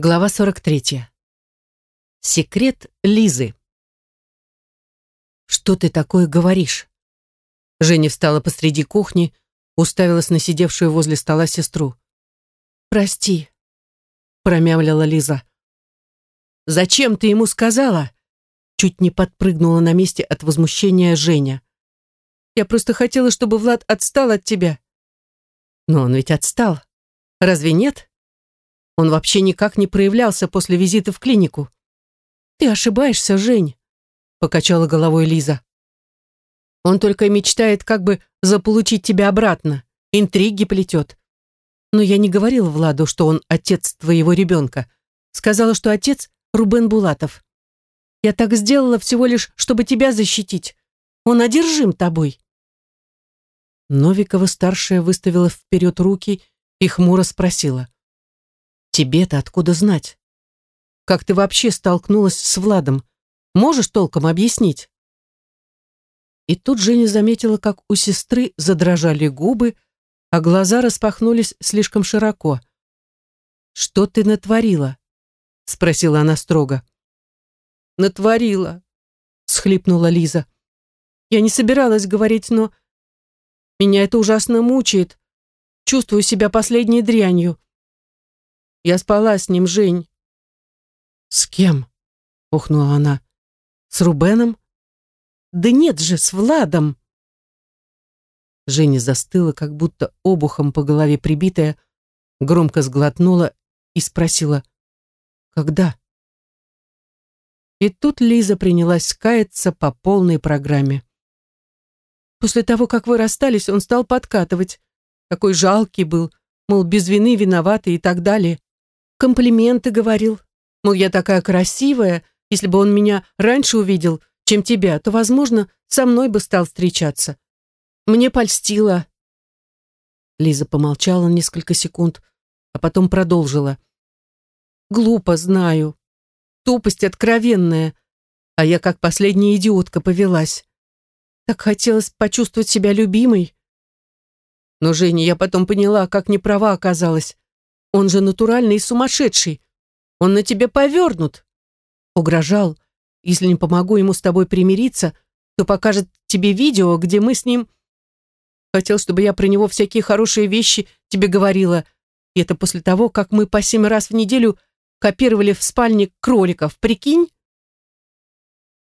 Глава 43. Секрет Лизы. «Что ты такое говоришь?» Женя встала посреди кухни, уставилась на сидевшую возле стола сестру. «Прости», — промямлила Лиза. «Зачем ты ему сказала?» Чуть не подпрыгнула на месте от возмущения Женя. «Я просто хотела, чтобы Влад отстал от тебя». «Но он ведь отстал. Разве нет?» Он вообще никак не проявлялся после визита в клинику. «Ты ошибаешься, Жень», — покачала головой Лиза. «Он только мечтает как бы заполучить тебя обратно, интриги плетет. Но я не говорила Владу, что он отец твоего ребенка. Сказала, что отец Рубен Булатов. Я так сделала всего лишь, чтобы тебя защитить. Он одержим тобой». Новикова-старшая выставила вперед руки и хмуро спросила. Тебе-то откуда знать? Как ты вообще столкнулась с Владом? Можешь толком объяснить? И тут Женя заметила, как у сестры задрожали губы, а глаза распахнулись слишком широко. «Что ты натворила?» — спросила она строго. «Натворила», — схлипнула Лиза. «Я не собиралась говорить, но меня это ужасно мучает. Чувствую себя последней дрянью. Я спала с ним, Жень. С кем? Ухнула она. С Рубеном? Да нет же, с Владом. Женя застыла, как будто обухом по голове прибитая, громко сглотнула и спросила, «Когда?» И тут Лиза принялась каяться по полной программе. После того, как вы расстались, он стал подкатывать. Какой жалкий был, мол, без вины виноватый и так далее комплименты говорил. Мол, я такая красивая, если бы он меня раньше увидел, чем тебя, то, возможно, со мной бы стал встречаться. Мне польстило. Лиза помолчала несколько секунд, а потом продолжила. Глупо, знаю. Тупость откровенная. А я как последняя идиотка повелась. Так хотелось почувствовать себя любимой. Но, Женя, я потом поняла, как неправа оказалась. Он же натуральный сумасшедший. Он на тебе повернут. Угрожал. Если не помогу ему с тобой примириться, то покажет тебе видео, где мы с ним... Хотел, чтобы я про него всякие хорошие вещи тебе говорила. И это после того, как мы по семь раз в неделю копировали в спальне кроликов. Прикинь?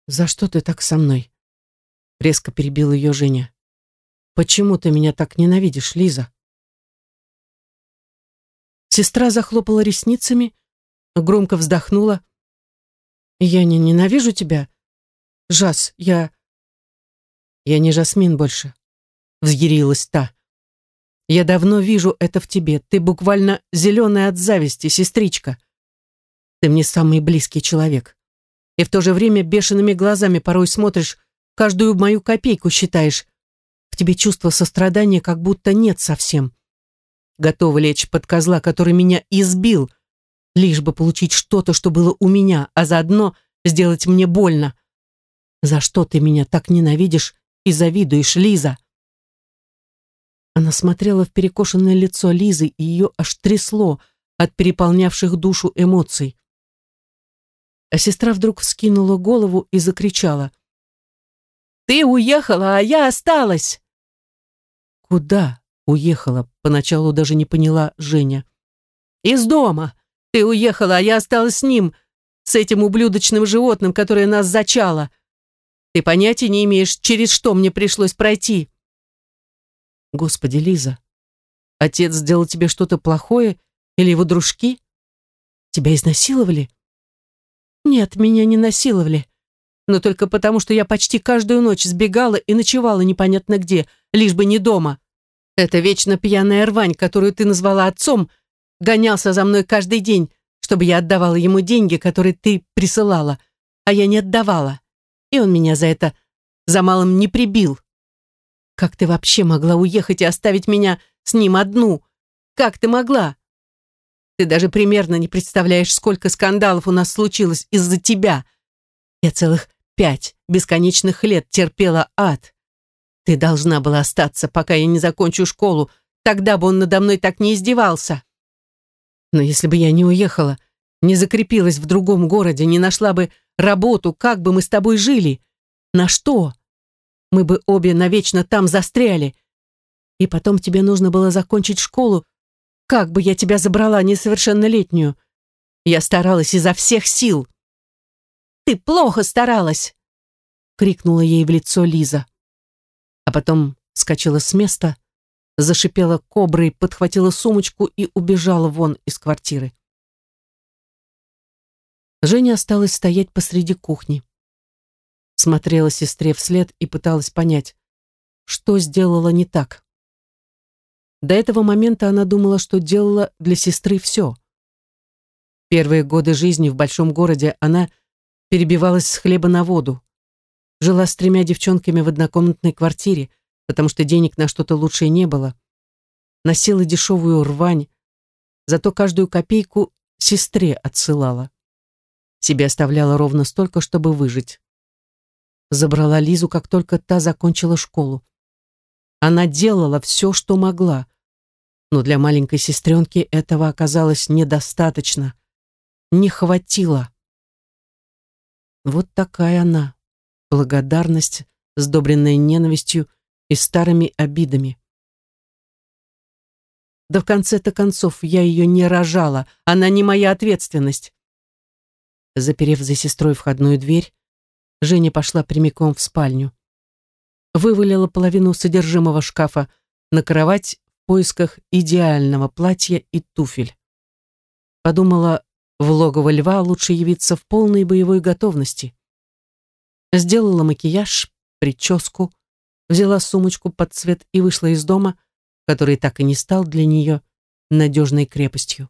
«За что ты так со мной?» Резко перебил ее Женя. «Почему ты меня так ненавидишь, Лиза?» Сестра захлопала ресницами, громко вздохнула. «Я не ненавижу тебя. Жас, я...» «Я не Жасмин больше», — взъярилась та. «Я давно вижу это в тебе. Ты буквально зеленая от зависти, сестричка. Ты мне самый близкий человек. И в то же время бешеными глазами порой смотришь, каждую мою копейку считаешь. В тебе чувство сострадания как будто нет совсем готова лечь под козла, который меня избил, лишь бы получить что-то, что было у меня, а заодно сделать мне больно. За что ты меня так ненавидишь и завидуешь, Лиза?» Она смотрела в перекошенное лицо Лизы, и ее аж трясло от переполнявших душу эмоций. А сестра вдруг вскинула голову и закричала. «Ты уехала, а я осталась!» «Куда?» Уехала, поначалу даже не поняла Женя. «Из дома! Ты уехала, а я осталась с ним, с этим ублюдочным животным, которое нас зачало. Ты понятия не имеешь, через что мне пришлось пройти». «Господи, Лиза, отец сделал тебе что-то плохое или его дружки? Тебя изнасиловали?» «Нет, меня не насиловали, но только потому, что я почти каждую ночь сбегала и ночевала непонятно где, лишь бы не дома». Эта вечно пьяная рвань, которую ты назвала отцом, гонялся за мной каждый день, чтобы я отдавала ему деньги, которые ты присылала, а я не отдавала. И он меня за это за малым не прибил. Как ты вообще могла уехать и оставить меня с ним одну? Как ты могла? Ты даже примерно не представляешь, сколько скандалов у нас случилось из-за тебя. Я целых пять бесконечных лет терпела ад. Ты должна была остаться, пока я не закончу школу. Тогда бы он надо мной так не издевался. Но если бы я не уехала, не закрепилась в другом городе, не нашла бы работу, как бы мы с тобой жили? На что? Мы бы обе навечно там застряли. И потом тебе нужно было закончить школу. Как бы я тебя забрала несовершеннолетнюю? Я старалась изо всех сил. Ты плохо старалась, крикнула ей в лицо Лиза. А потом скочила с места, зашипела коброй, подхватила сумочку и убежала вон из квартиры. Женя осталась стоять посреди кухни. Смотрела сестре вслед и пыталась понять, что сделала не так. До этого момента она думала, что делала для сестры все. Первые годы жизни в большом городе она перебивалась с хлеба на воду. Жила с тремя девчонками в однокомнатной квартире, потому что денег на что-то лучшее не было. Носила дешевую рвань, зато каждую копейку сестре отсылала. Себе оставляла ровно столько, чтобы выжить. Забрала Лизу, как только та закончила школу. Она делала все, что могла, но для маленькой сестренки этого оказалось недостаточно. Не хватило. Вот такая она, благодарность, сдобренная ненавистью и старыми обидами. Да в конце-то концов я ее не рожала, она не моя ответственность. Заперев за сестрой входную дверь, Женя пошла прямиком в спальню. Вывалила половину содержимого шкафа на кровать в поисках идеального платья и туфель. Подумала, в логово льва лучше явиться в полной боевой готовности. Сделала макияж, прическу, взяла сумочку под цвет и вышла из дома, который так и не стал для нее надежной крепостью.